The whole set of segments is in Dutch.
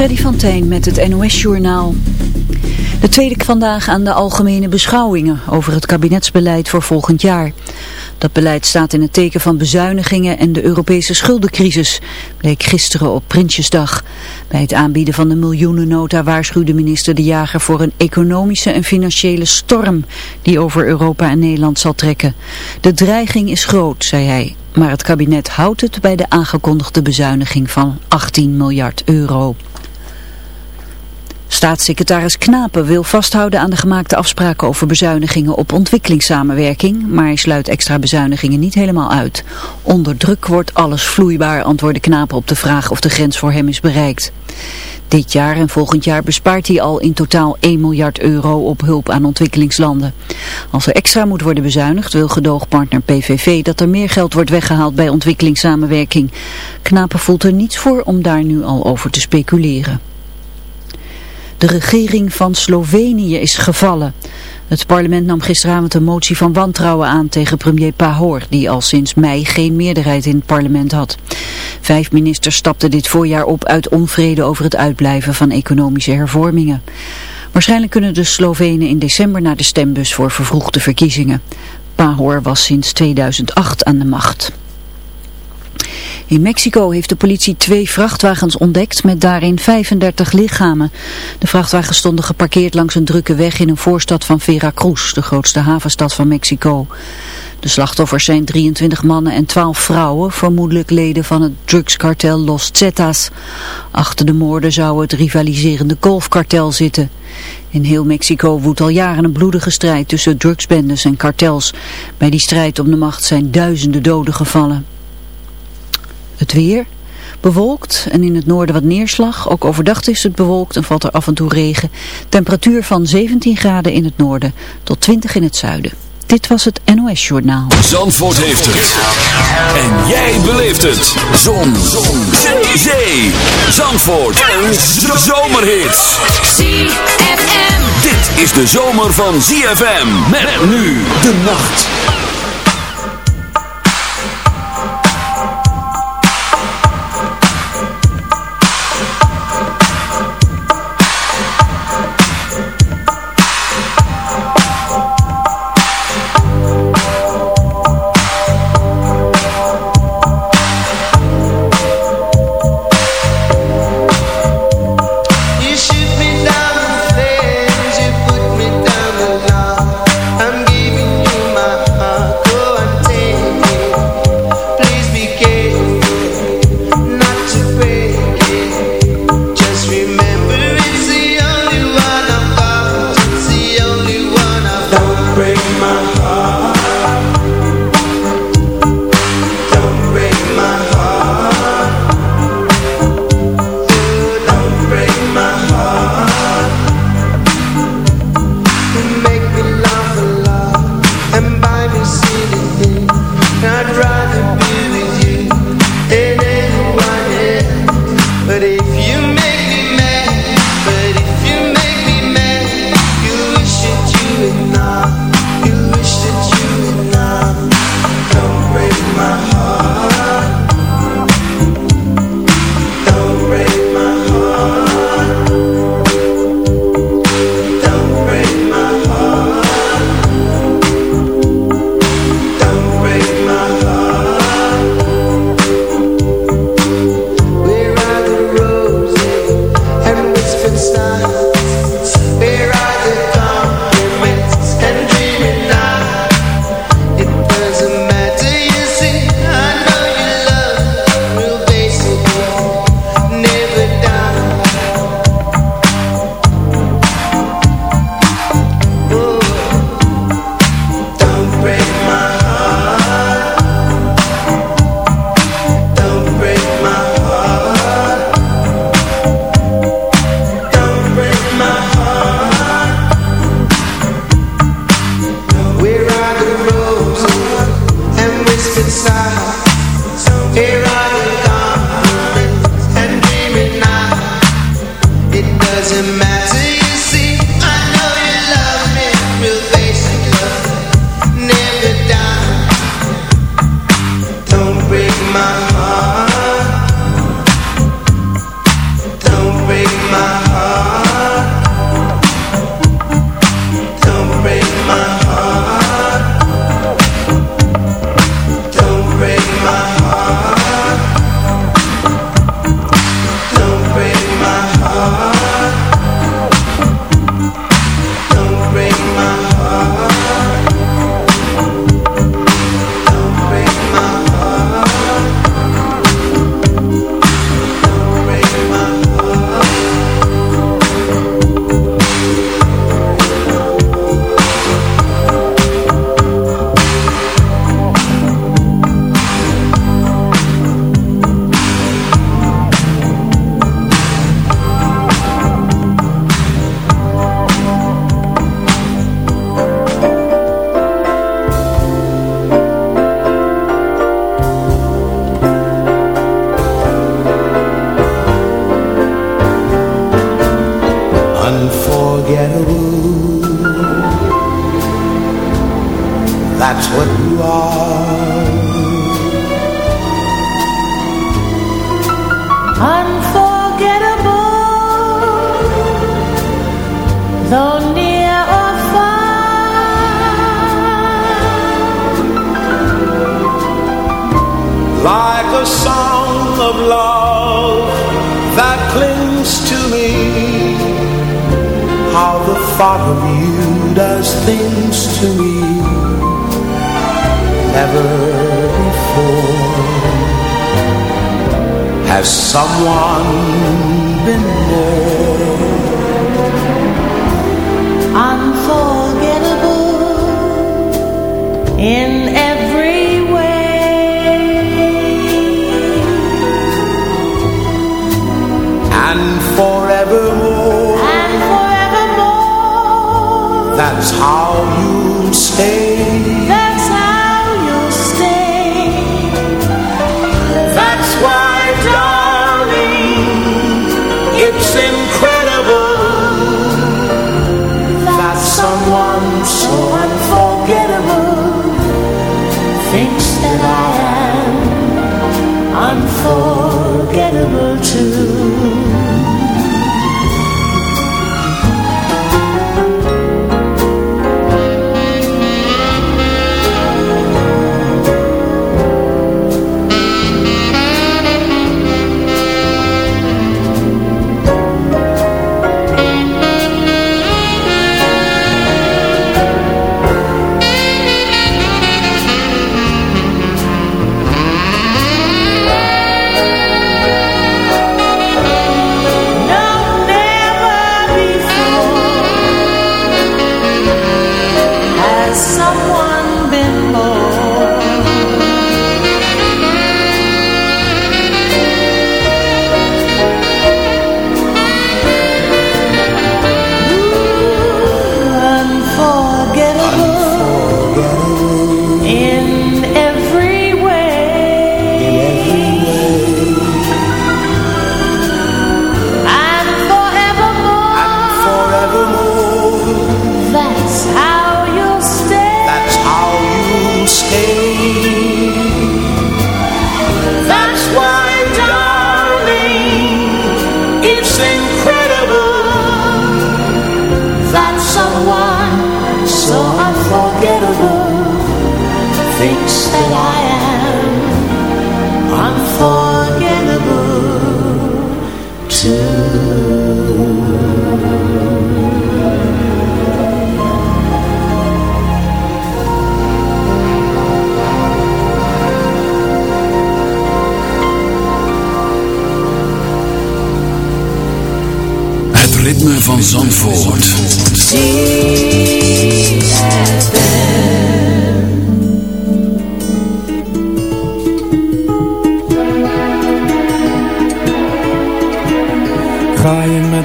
Freddy van Tijn met het NOS-journaal. De tweede vandaag aan de algemene beschouwingen over het kabinetsbeleid voor volgend jaar. Dat beleid staat in het teken van bezuinigingen en de Europese schuldencrisis, bleek gisteren op Prinsjesdag. Bij het aanbieden van de miljoenennota waarschuwde minister De Jager voor een economische en financiële storm die over Europa en Nederland zal trekken. De dreiging is groot, zei hij, maar het kabinet houdt het bij de aangekondigde bezuiniging van 18 miljard euro. Staatssecretaris Knapen wil vasthouden aan de gemaakte afspraken over bezuinigingen op ontwikkelingssamenwerking, maar hij sluit extra bezuinigingen niet helemaal uit. Onder druk wordt alles vloeibaar, antwoordde Knapen op de vraag of de grens voor hem is bereikt. Dit jaar en volgend jaar bespaart hij al in totaal 1 miljard euro op hulp aan ontwikkelingslanden. Als er extra moet worden bezuinigd wil gedoogpartner PVV dat er meer geld wordt weggehaald bij ontwikkelingssamenwerking. Knapen voelt er niets voor om daar nu al over te speculeren. De regering van Slovenië is gevallen. Het parlement nam gisteravond een motie van wantrouwen aan tegen premier Pahor, die al sinds mei geen meerderheid in het parlement had. Vijf ministers stapten dit voorjaar op uit onvrede over het uitblijven van economische hervormingen. Waarschijnlijk kunnen de Slovenen in december naar de stembus voor vervroegde verkiezingen. Pahor was sinds 2008 aan de macht. In Mexico heeft de politie twee vrachtwagens ontdekt met daarin 35 lichamen. De vrachtwagens stonden geparkeerd langs een drukke weg in een voorstad van Veracruz, de grootste havenstad van Mexico. De slachtoffers zijn 23 mannen en 12 vrouwen, vermoedelijk leden van het drugskartel Los Zetas. Achter de moorden zou het rivaliserende golfkartel zitten. In heel Mexico woedt al jaren een bloedige strijd tussen drugsbendes en kartels. Bij die strijd om de macht zijn duizenden doden gevallen. Het weer... Bewolkt en in het noorden wat neerslag. Ook overdag is het bewolkt en valt er af en toe regen. Temperatuur van 17 graden in het noorden tot 20 in het zuiden. Dit was het NOS Journaal. Zandvoort heeft het. En jij beleeft het. Zon. Zon. Zee. Zandvoort. Een zomerhit. ZFM. Dit is de zomer van ZFM. Met nu de nacht.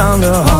唱得好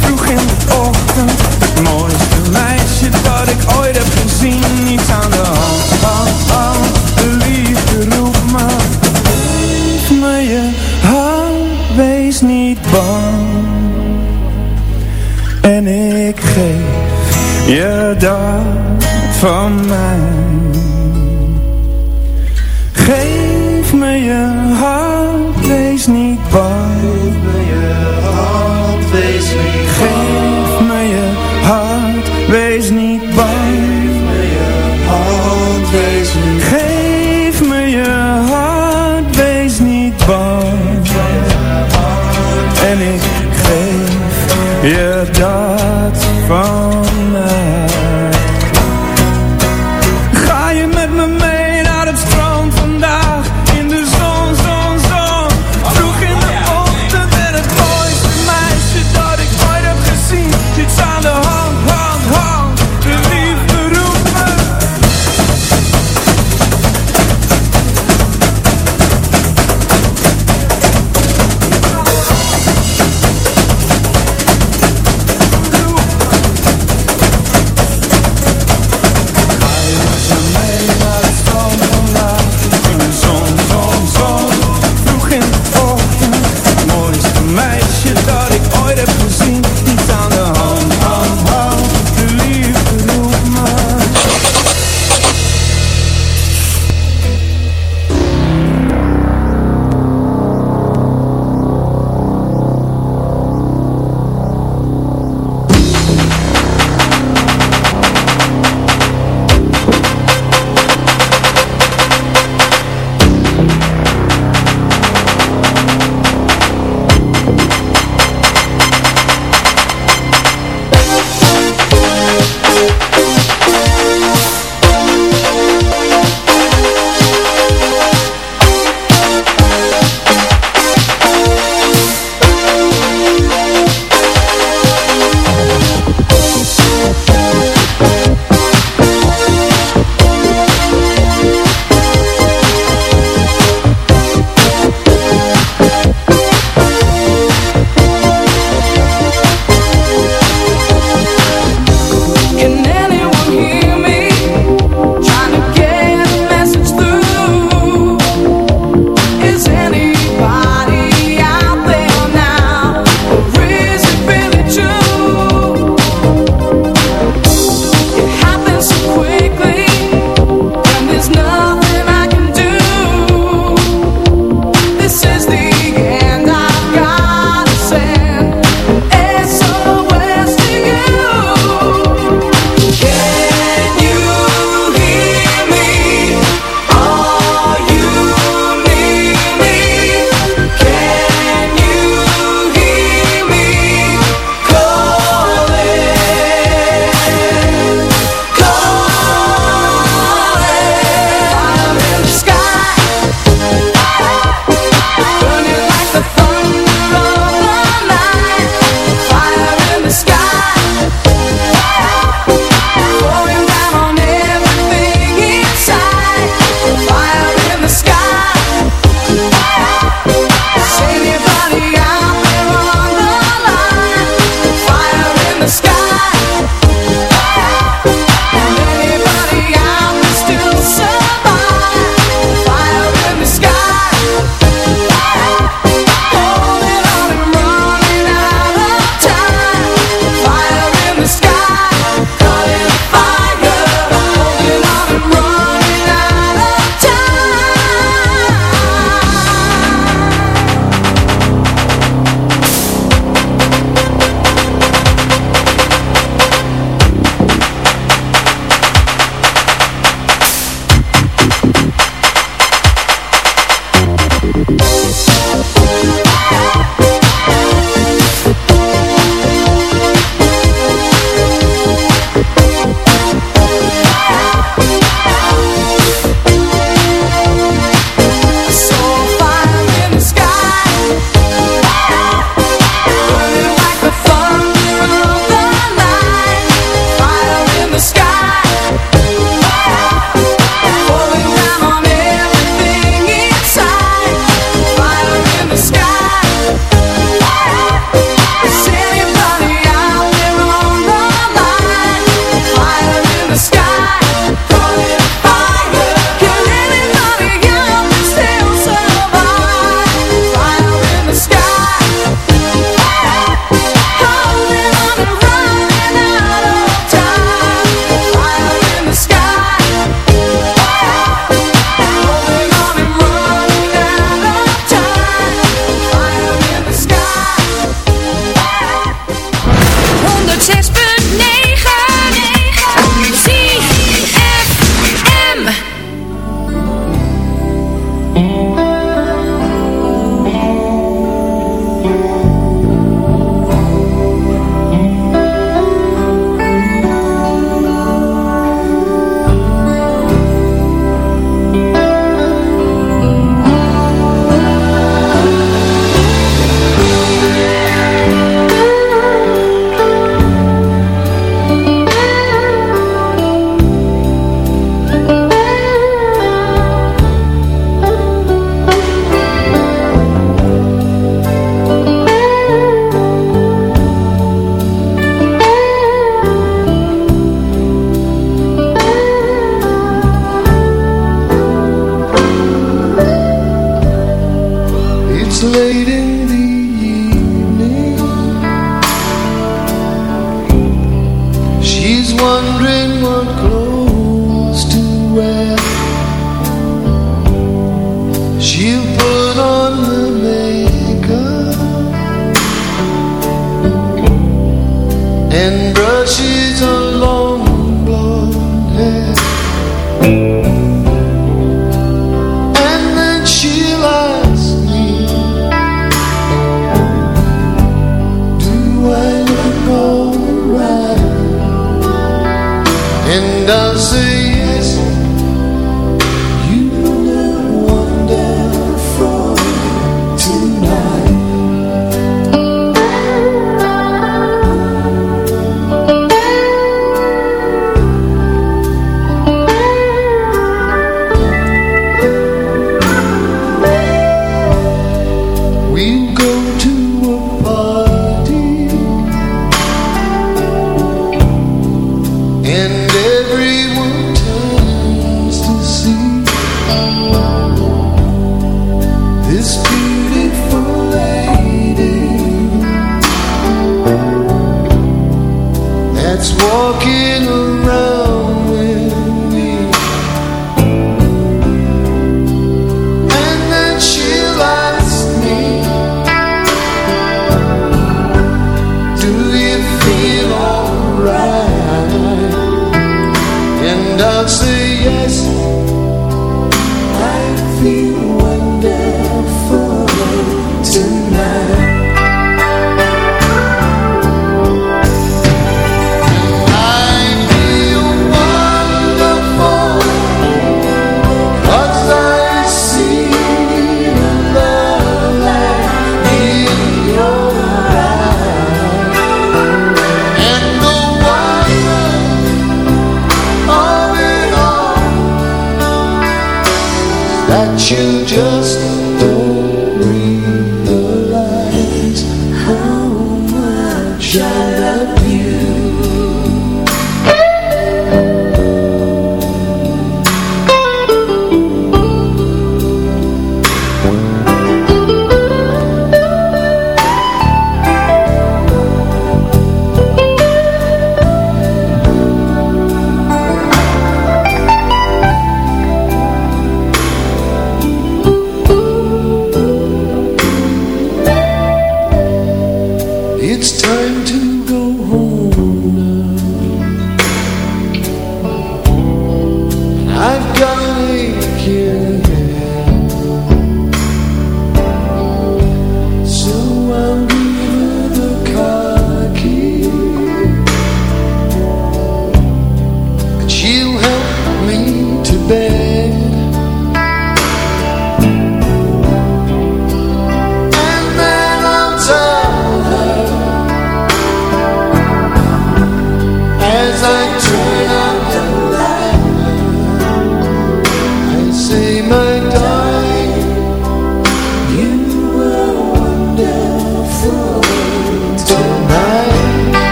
Vroeg in de ochtend. Het mooiste meisje dat ik ooit heb gezien. Niets aan de hand, hand, hand De liefde roept me. Geef me je hand Wees niet bang. En ik geef je dat van mij end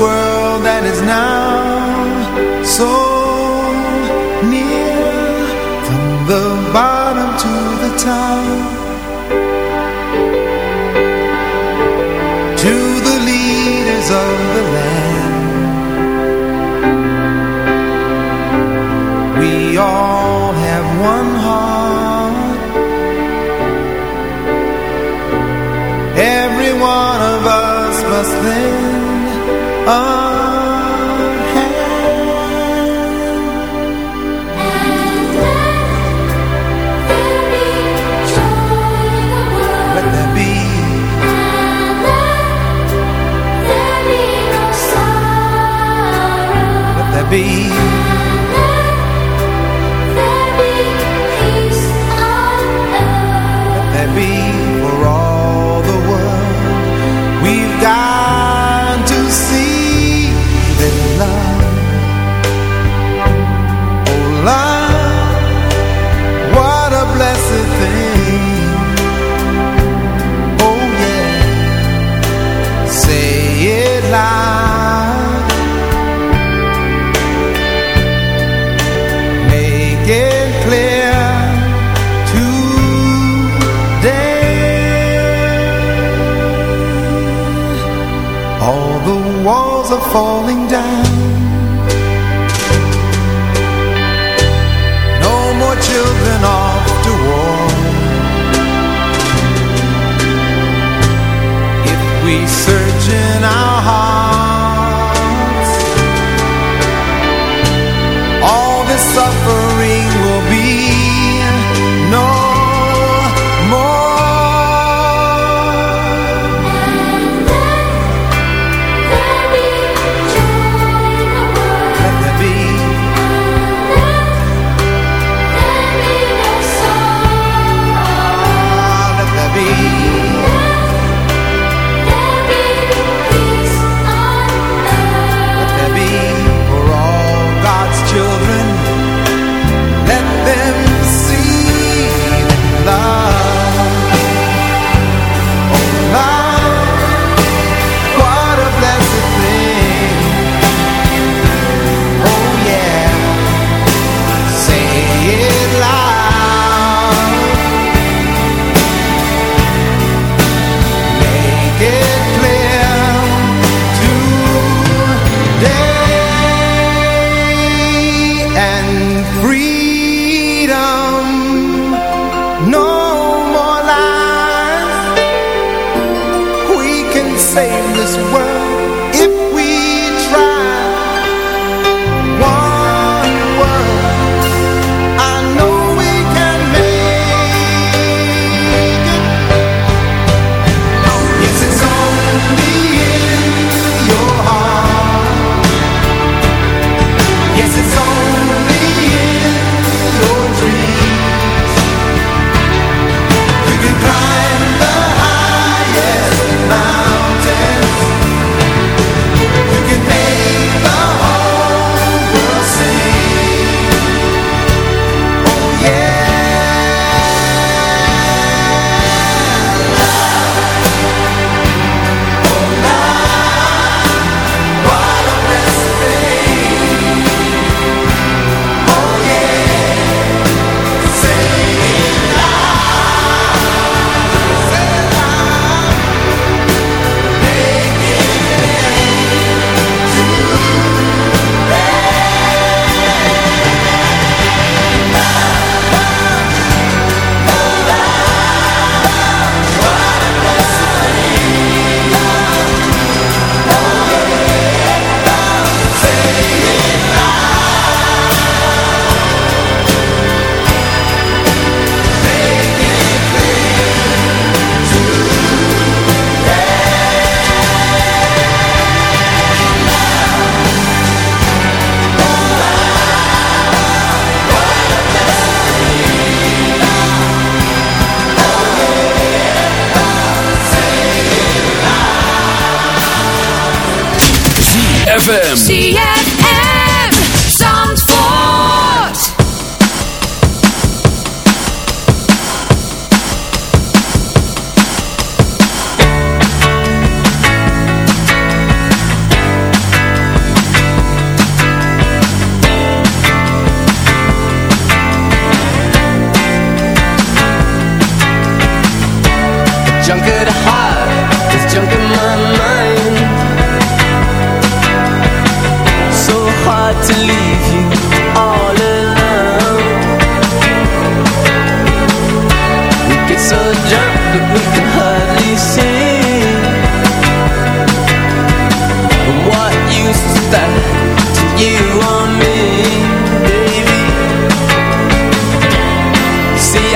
world that is now so near. From the bottom to the top. Oh. falling down. No more children off to war. If we serve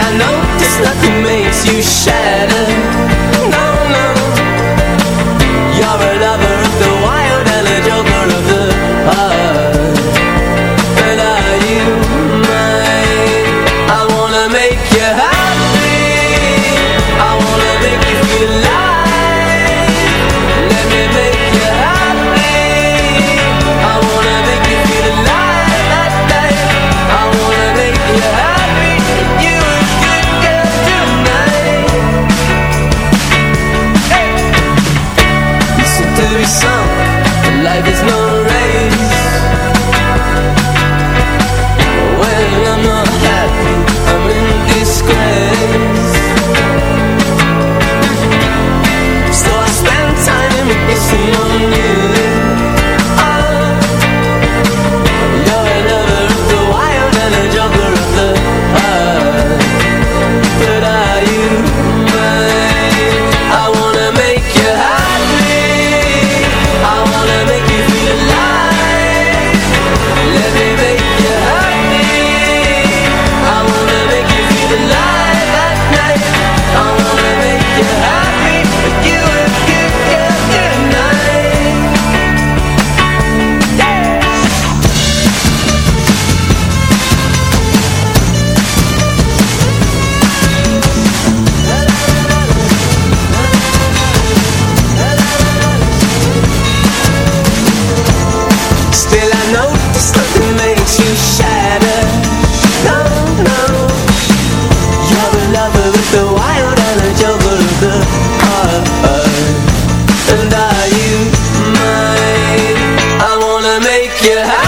I know there's nothing makes you shatter No, no get high.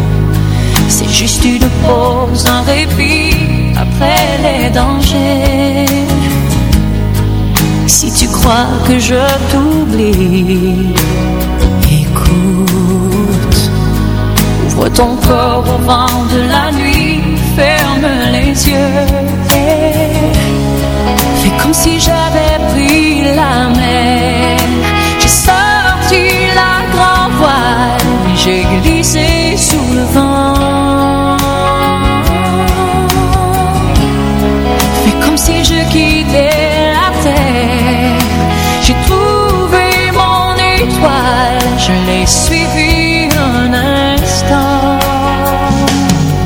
Juste une pause, un répit après les dangers si tu crois que je t'oublie, écoute, ouvre ton corps au vent de la nuit, ferme les yeux et fais comme si j'avais pris la mer. J'ai sorti la grande voile, j'ai glissé sous le vent. je l'ai suivi un instant.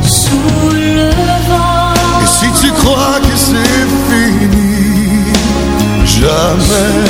Sous le vent. Et si tu crois que c'est fini, jamais.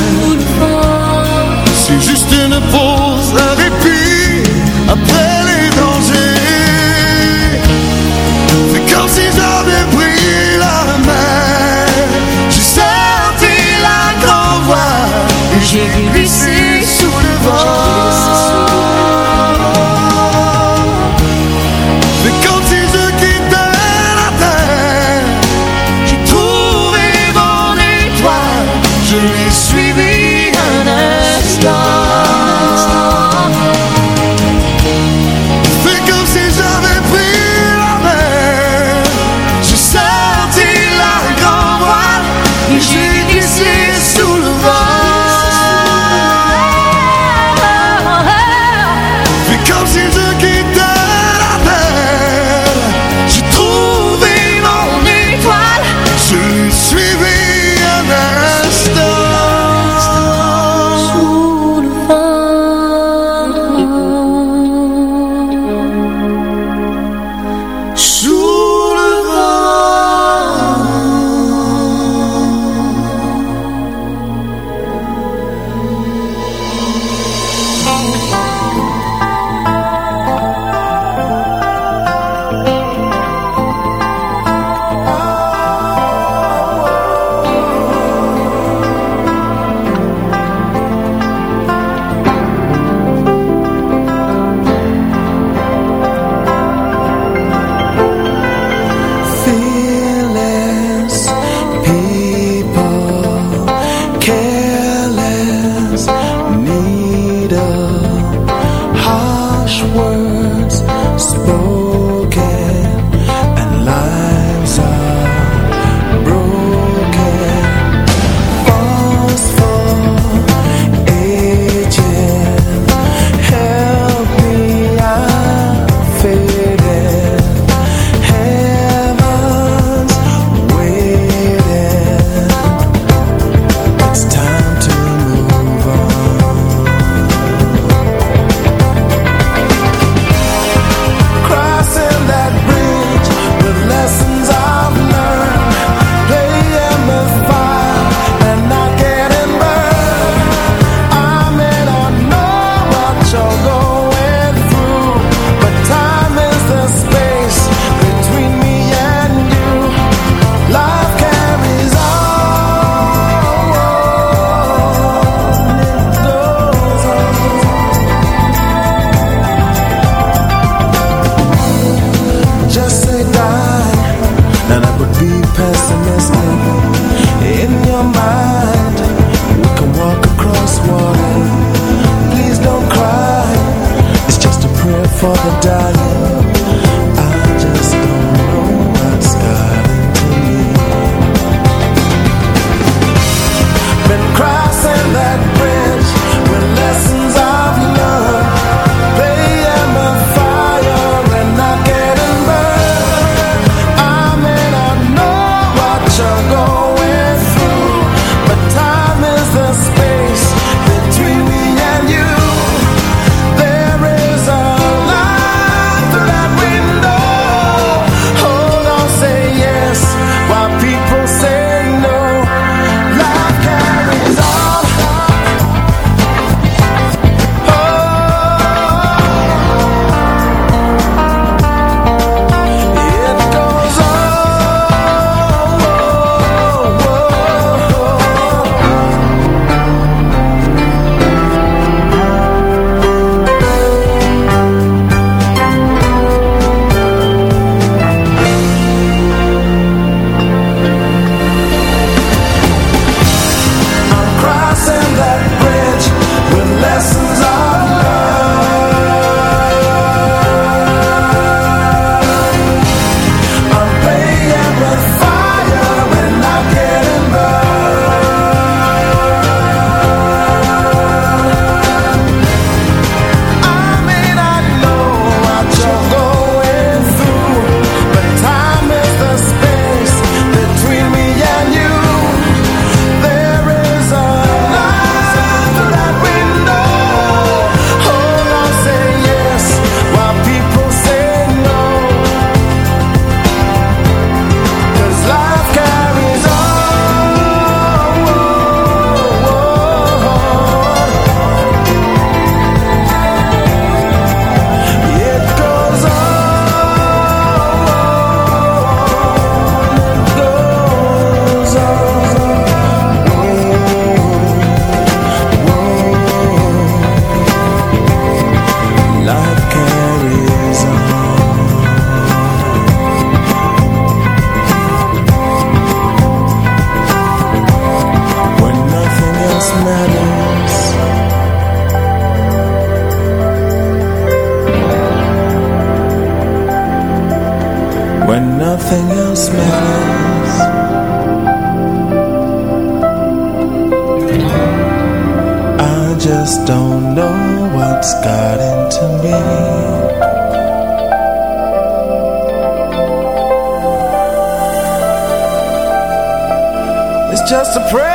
just.